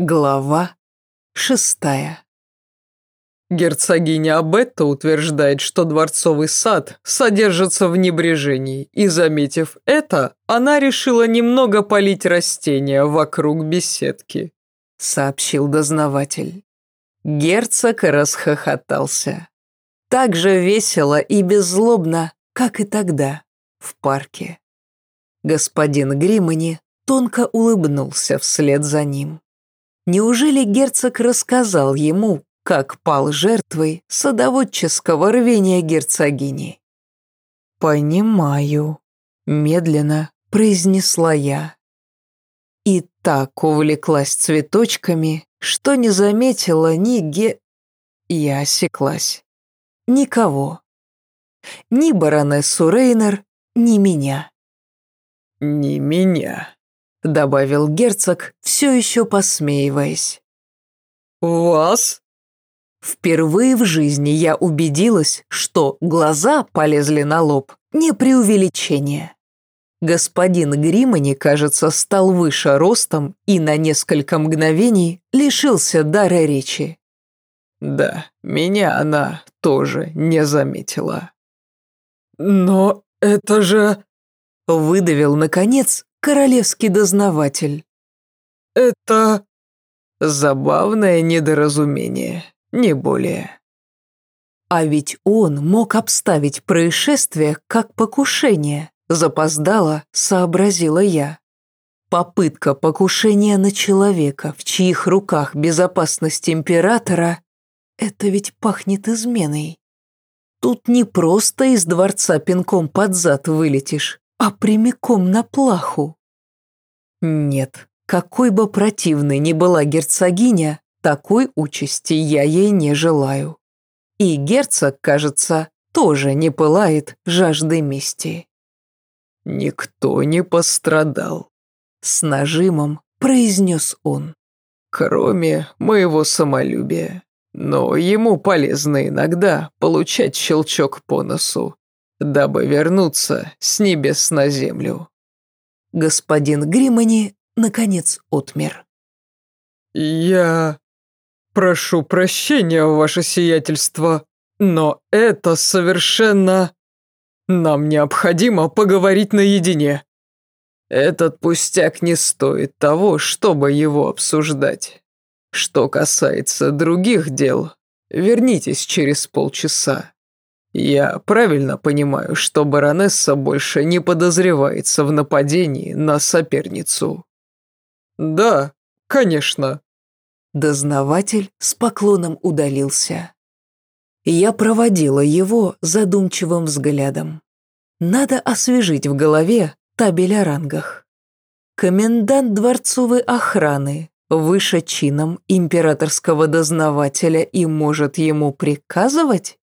Глава шестая Герцогиня Абетта утверждает, что дворцовый сад содержится в небрежении, и, заметив это, она решила немного полить растения вокруг беседки, сообщил дознаватель. Герцог расхохотался. Так же весело и беззлобно, как и тогда, в парке. Господин Гримани тонко улыбнулся вслед за ним. Неужели герцог рассказал ему, как пал жертвой садоводческого рвения герцогини? «Понимаю», — медленно произнесла я. И так увлеклась цветочками, что не заметила ни ге... Я осеклась. Никого. Ни баронессу Рейнер, ни меня. «Не меня», — добавил герцог, все еще посмеиваясь. «Вас?» Впервые в жизни я убедилась, что глаза полезли на лоб, не преувеличение. Господин Гримани, кажется, стал выше ростом и на несколько мгновений лишился дара речи. Да, меня она тоже не заметила. Но это же... Выдавил, наконец, королевский дознаватель. «Это забавное недоразумение, не более». А ведь он мог обставить происшествие как покушение, запоздало, сообразила я. Попытка покушения на человека, в чьих руках безопасность императора, это ведь пахнет изменой. Тут не просто из дворца пинком под зад вылетишь, а прямиком на плаху. Нет, какой бы противной ни была герцогиня, такой участи я ей не желаю. И герцог, кажется, тоже не пылает жаждой мести. «Никто не пострадал», — с нажимом произнес он. «Кроме моего самолюбия. Но ему полезно иногда получать щелчок по носу, дабы вернуться с небес на землю». Господин Гримани, наконец, отмер. «Я прошу прощения, ваше сиятельство, но это совершенно... Нам необходимо поговорить наедине. Этот пустяк не стоит того, чтобы его обсуждать. Что касается других дел, вернитесь через полчаса. Я правильно понимаю, что баронесса больше не подозревается в нападении на соперницу? Да, конечно. Дознаватель с поклоном удалился. Я проводила его задумчивым взглядом. Надо освежить в голове табель о рангах. Комендант дворцовой охраны, выше чином императорского дознавателя и может ему приказывать?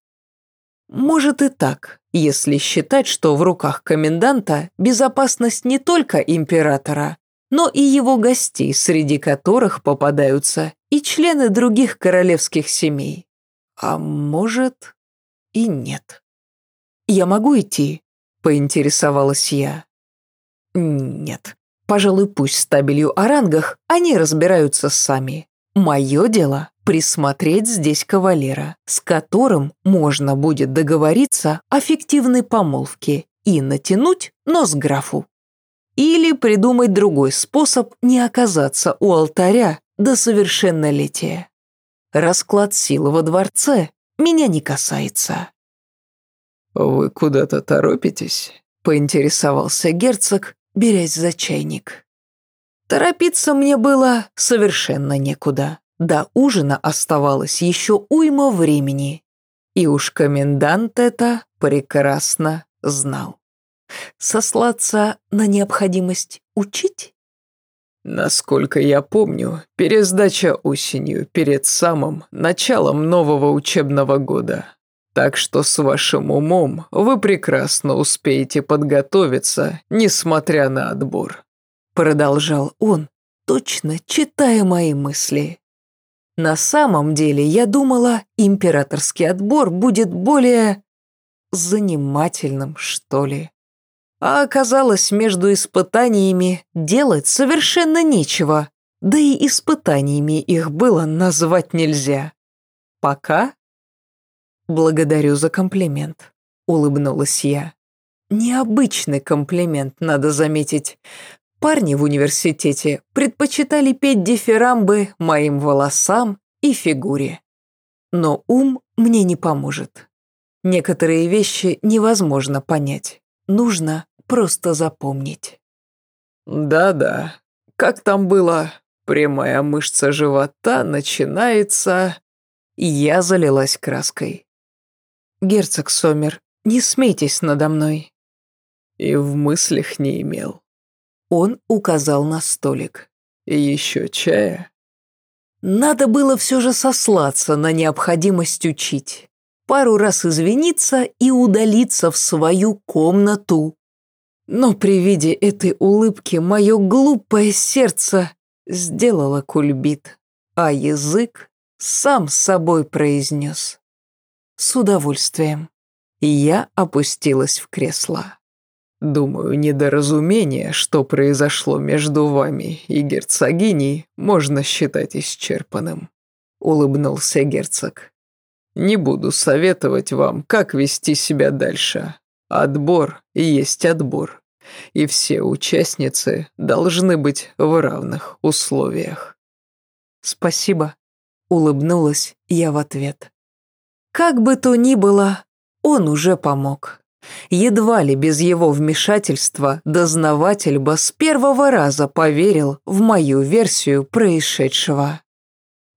Может и так, если считать, что в руках коменданта безопасность не только императора, но и его гостей, среди которых попадаются и члены других королевских семей. А может и нет. «Я могу идти?» – поинтересовалась я. «Нет. Пожалуй, пусть с табелью о рангах они разбираются сами. Мое дело – присмотреть здесь кавалера, с которым можно будет договориться о фиктивной помолвке и натянуть нос графу. Или придумать другой способ не оказаться у алтаря до совершеннолетия. Расклад силы во дворце меня не касается». «Вы куда-то торопитесь?» – поинтересовался герцог, берясь за чайник. Торопиться мне было совершенно некуда. До ужина оставалось еще уйма времени. И уж комендант это прекрасно знал. Сослаться на необходимость учить? Насколько я помню, пересдача осенью перед самым началом нового учебного года. Так что с вашим умом вы прекрасно успеете подготовиться, несмотря на отбор. Продолжал он, точно читая мои мысли. На самом деле я думала, императорский отбор будет более занимательным, что ли. А оказалось, между испытаниями делать совершенно нечего, да и испытаниями их было назвать нельзя. Пока? Благодарю за комплимент, улыбнулась я. Необычный комплимент, надо заметить. Парни в университете предпочитали петь дифирамбы моим волосам и фигуре. Но ум мне не поможет. Некоторые вещи невозможно понять. Нужно просто запомнить. Да-да, как там было? Прямая мышца живота начинается... Я залилась краской. «Герцог Сомер, не смейтесь надо мной». И в мыслях не имел. Он указал на столик. Еще чая. Надо было все же сослаться на необходимость учить. Пару раз извиниться и удалиться в свою комнату. Но при виде этой улыбки мое глупое сердце сделало кульбит, а язык сам собой произнес. С удовольствием. Я опустилась в кресло. Думаю, недоразумение, что произошло между вами и герцогиней, можно считать исчерпанным. Улыбнулся герцог. Не буду советовать вам, как вести себя дальше. Отбор есть отбор. И все участницы должны быть в равных условиях. Спасибо. Улыбнулась я в ответ. Как бы то ни было, он уже помог. Едва ли без его вмешательства дознаватель бы с первого раза поверил в мою версию происшедшего.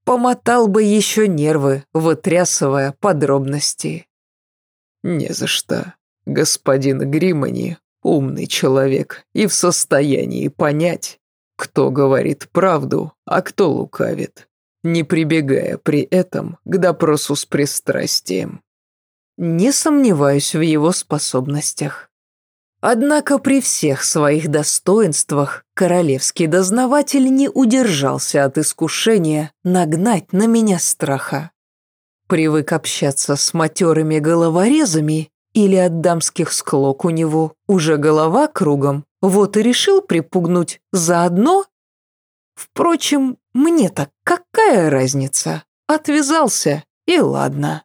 Помотал бы еще нервы, вытрясывая подробности. «Не за что. Господин Гримани умный человек и в состоянии понять, кто говорит правду, а кто лукавит, не прибегая при этом к допросу с пристрастием не сомневаюсь в его способностях. Однако при всех своих достоинствах королевский дознаватель не удержался от искушения нагнать на меня страха. Привык общаться с матерыми головорезами или от дамских склок у него уже голова кругом, вот и решил припугнуть заодно. Впрочем, мне-то какая разница? Отвязался, и ладно.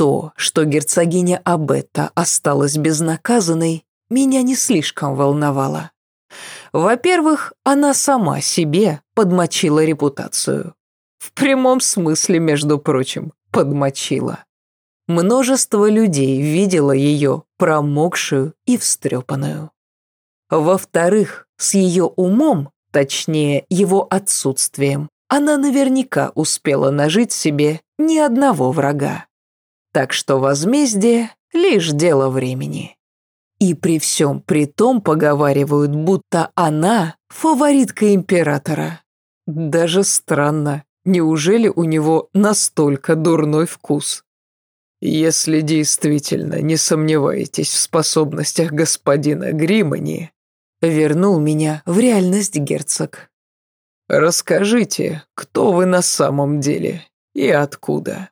То, что герцогиня Абетта осталась безнаказанной, меня не слишком волновало. Во-первых, она сама себе подмочила репутацию. В прямом смысле, между прочим, подмочила. Множество людей видело ее промокшую и встрепанную. Во-вторых, с ее умом, точнее, его отсутствием, она наверняка успела нажить себе ни одного врага. Так что возмездие — лишь дело времени. И при всем при том поговаривают, будто она — фаворитка императора. Даже странно, неужели у него настолько дурной вкус? Если действительно не сомневаетесь в способностях господина Гримани, вернул меня в реальность герцог. Расскажите, кто вы на самом деле и откуда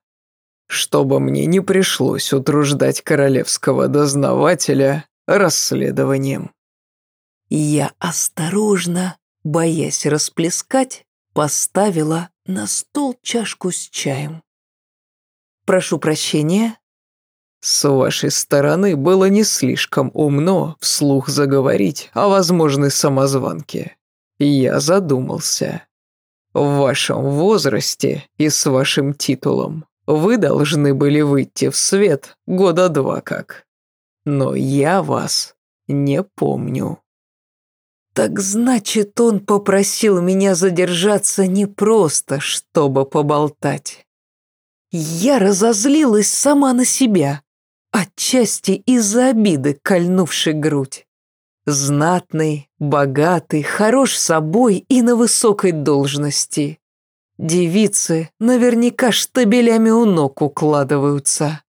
чтобы мне не пришлось утруждать королевского дознавателя расследованием. Я осторожно, боясь расплескать, поставила на стол чашку с чаем. «Прошу прощения». «С вашей стороны было не слишком умно вслух заговорить о возможной самозванке. Я задумался. В вашем возрасте и с вашим титулом вы должны были выйти в свет года два как. Но я вас не помню. Так значит, он попросил меня задержаться не просто, чтобы поболтать. Я разозлилась сама на себя, отчасти из-за обиды, кольнувшей грудь. Знатный, богатый, хорош собой и на высокой должности. Девицы наверняка штабелями у ног укладываются.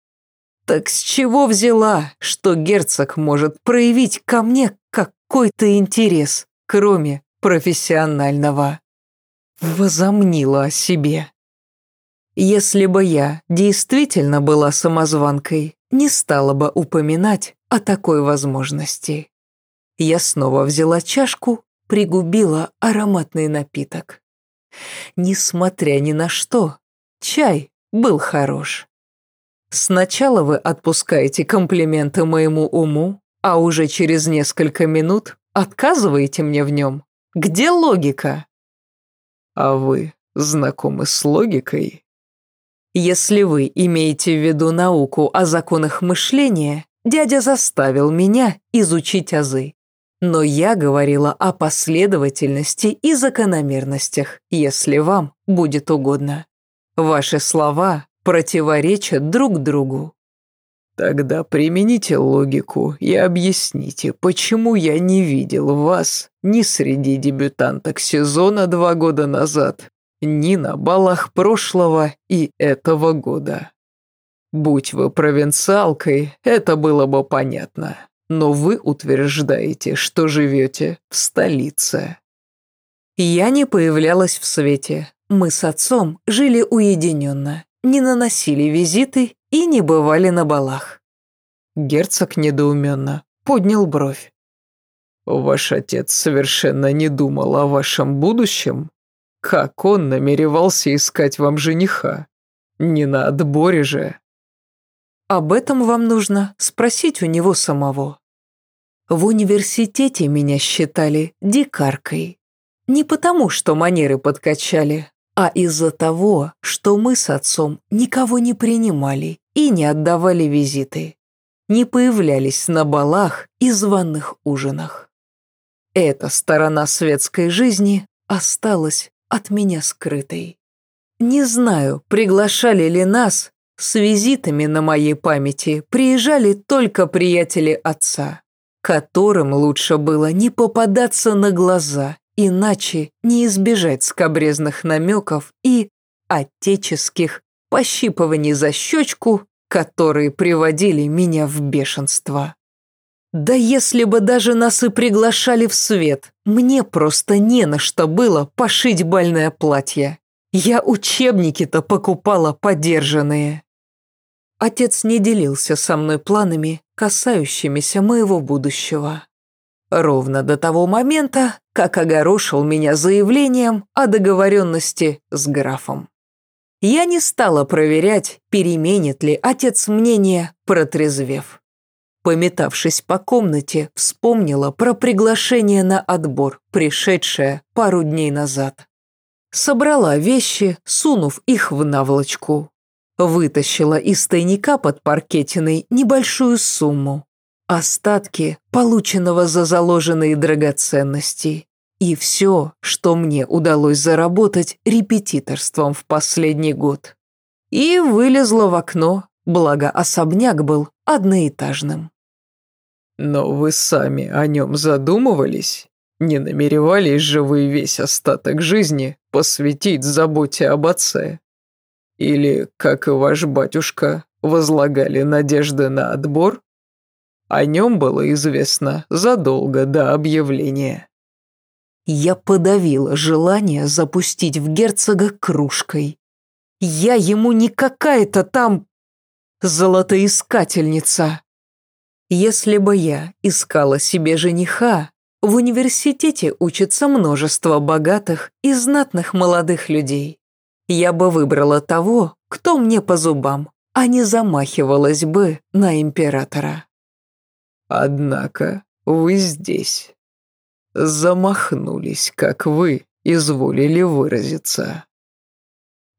Так с чего взяла, что герцог может проявить ко мне какой-то интерес, кроме профессионального? Возомнила о себе. Если бы я действительно была самозванкой, не стала бы упоминать о такой возможности. Я снова взяла чашку, пригубила ароматный напиток. Несмотря ни на что, чай был хорош. Сначала вы отпускаете комплименты моему уму, а уже через несколько минут отказываете мне в нем. Где логика? А вы знакомы с логикой? Если вы имеете в виду науку о законах мышления, дядя заставил меня изучить азы. Но я говорила о последовательности и закономерностях, если вам будет угодно. Ваши слова противоречат друг другу. Тогда примените логику и объясните, почему я не видел вас ни среди дебютанток сезона два года назад, ни на балах прошлого и этого года. Будь вы провинциалкой, это было бы понятно, но вы утверждаете, что живете в столице. Я не появлялась в свете. Мы с отцом жили уединенно, не наносили визиты и не бывали на балах. Герцог недоуменно поднял бровь. «Ваш отец совершенно не думал о вашем будущем? Как он намеревался искать вам жениха? Не на отборе же!» «Об этом вам нужно спросить у него самого. В университете меня считали дикаркой. Не потому, что манеры подкачали, а из-за того, что мы с отцом никого не принимали и не отдавали визиты, не появлялись на балах и званых ужинах. Эта сторона светской жизни осталась от меня скрытой. Не знаю, приглашали ли нас, с визитами на моей памяти приезжали только приятели отца, которым лучше было не попадаться на глаза Иначе не избежать скобрезных намеков и отеческих пощипываний за щечку, которые приводили меня в бешенство. Да если бы даже нас и приглашали в свет, мне просто не на что было пошить бальное платье. Я учебники-то покупала подержанные. Отец не делился со мной планами, касающимися моего будущего. Ровно до того момента, как огорошил меня заявлением о договоренности с графом. Я не стала проверять, переменит ли отец мнение, протрезвев. Пометавшись по комнате, вспомнила про приглашение на отбор, пришедшее пару дней назад. Собрала вещи, сунув их в наволочку. Вытащила из тайника под паркетиной небольшую сумму, остатки полученного за заложенные драгоценности и все, что мне удалось заработать репетиторством в последний год. И вылезла в окно, благо особняк был одноэтажным. «Но вы сами о нем задумывались? Не намеревались же вы весь остаток жизни посвятить заботе об отце? Или, как и ваш батюшка, возлагали надежды на отбор?» О нем было известно задолго до объявления. Я подавила желание запустить в герцога кружкой. Я ему не какая-то там золотоискательница. Если бы я искала себе жениха, в университете учится множество богатых и знатных молодых людей. Я бы выбрала того, кто мне по зубам, а не замахивалась бы на императора. Однако вы здесь. Замахнулись, как вы изволили выразиться.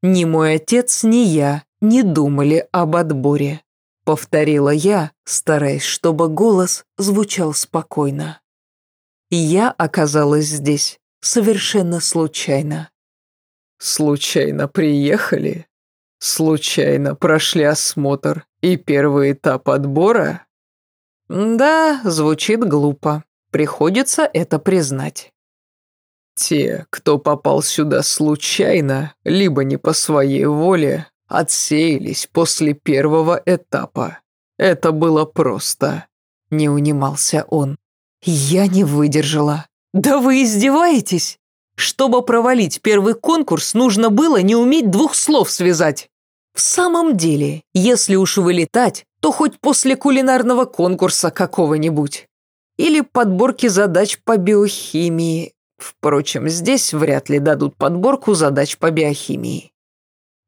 Ни мой отец, ни я не думали об отборе, повторила я, стараясь, чтобы голос звучал спокойно. Я оказалась здесь совершенно случайно. Случайно приехали? Случайно прошли осмотр и первый этап отбора? Да, звучит глупо. Приходится это признать. Те, кто попал сюда случайно, либо не по своей воле, отсеялись после первого этапа. Это было просто. Не унимался он. Я не выдержала. Да вы издеваетесь? Чтобы провалить первый конкурс, нужно было не уметь двух слов связать. В самом деле, если уж вылетать, то хоть после кулинарного конкурса какого-нибудь. Или подборки задач по биохимии. Впрочем, здесь вряд ли дадут подборку задач по биохимии.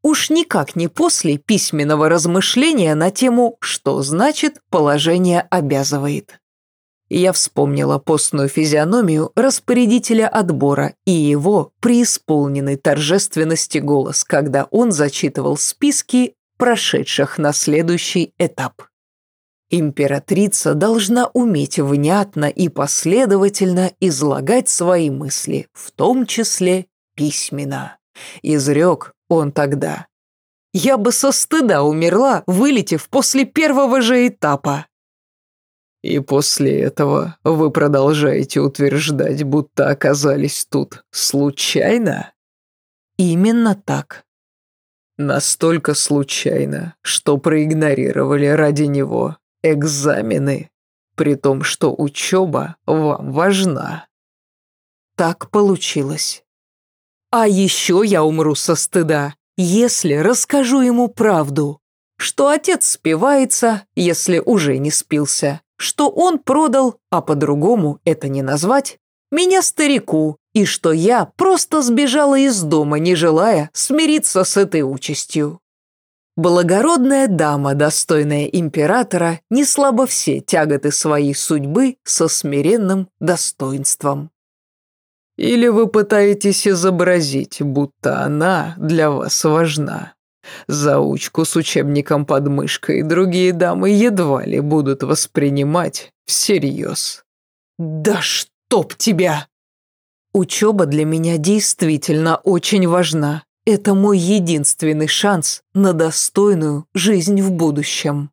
Уж никак не после письменного размышления на тему «что значит положение обязывает». Я вспомнила постную физиономию распорядителя отбора и его преисполненный торжественности голос, когда он зачитывал списки прошедших на следующий этап. Императрица должна уметь внятно и последовательно излагать свои мысли, в том числе письменно. Изрек он тогда. Я бы со стыда умерла, вылетев после первого же этапа. И после этого вы продолжаете утверждать, будто оказались тут случайно? Именно так. Настолько случайно, что проигнорировали ради него экзамены, при том, что учеба вам важна. Так получилось. А еще я умру со стыда, если расскажу ему правду, что отец спивается, если уже не спился, что он продал, а по-другому это не назвать, меня старику, и что я просто сбежала из дома, не желая смириться с этой участью. Благородная дама, достойная императора, не слабо все тяготы своей судьбы со смиренным достоинством. Или вы пытаетесь изобразить, будто она для вас важна. Заучку с учебником под мышкой другие дамы едва ли будут воспринимать всерьез. «Да чтоб тебя!» Учеба для меня действительно очень важна. Это мой единственный шанс на достойную жизнь в будущем.